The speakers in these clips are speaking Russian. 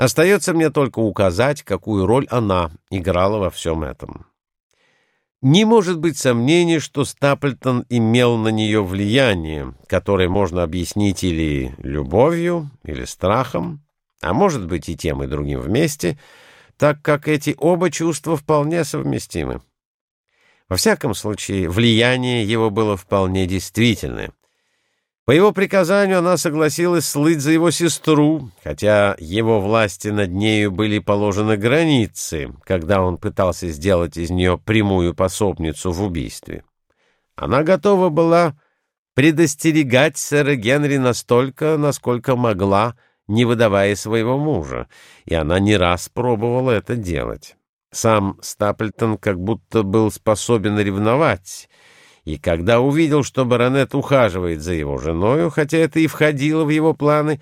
Остается мне только указать, какую роль она играла во всем этом. Не может быть сомнений, что Стаплтон имел на нее влияние, которое можно объяснить или любовью, или страхом, а может быть и тем, и другим вместе, так как эти оба чувства вполне совместимы. Во всяком случае, влияние его было вполне действительное. По его приказанию она согласилась слыть за его сестру, хотя его власти над нею были положены границы, когда он пытался сделать из нее прямую пособницу в убийстве. Она готова была предостерегать сэра Генри настолько, насколько могла, не выдавая своего мужа, и она не раз пробовала это делать. Сам Стаплтон как будто был способен ревновать, и когда увидел, что баронет ухаживает за его женою, хотя это и входило в его планы,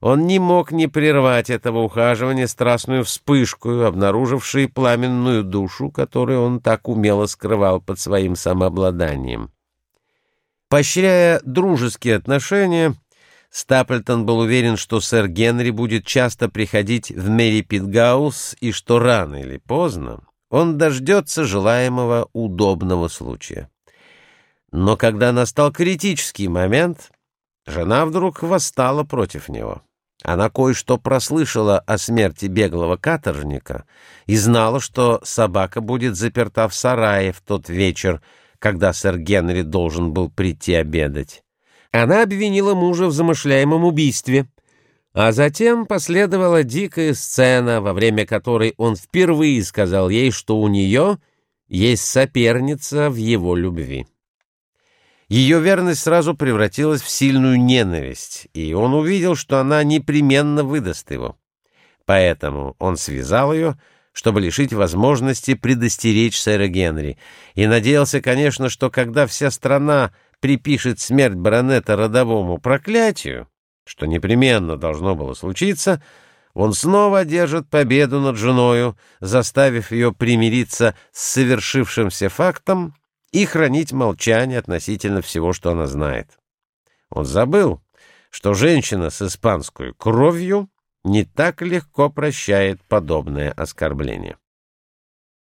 он не мог не прервать этого ухаживания страстную вспышку, обнаружившей пламенную душу, которую он так умело скрывал под своим самообладанием. Поощряя дружеские отношения, Стаплтон был уверен, что сэр Генри будет часто приходить в Мэри Питгаус и что рано или поздно он дождется желаемого удобного случая. Но когда настал критический момент, жена вдруг восстала против него. Она кое-что прослышала о смерти беглого каторжника и знала, что собака будет заперта в сарае в тот вечер, когда сэр Генри должен был прийти обедать. Она обвинила мужа в замышляемом убийстве, а затем последовала дикая сцена, во время которой он впервые сказал ей, что у нее есть соперница в его любви. Ее верность сразу превратилась в сильную ненависть, и он увидел, что она непременно выдаст его. Поэтому он связал ее, чтобы лишить возможности предостеречь сэра Генри, и надеялся, конечно, что когда вся страна припишет смерть баронета родовому проклятию, что непременно должно было случиться, он снова одержит победу над женою, заставив ее примириться с совершившимся фактом и хранить молчание относительно всего, что она знает. Он забыл, что женщина с испанской кровью не так легко прощает подобное оскорбление.